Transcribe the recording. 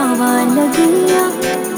लगिया लगियाँ।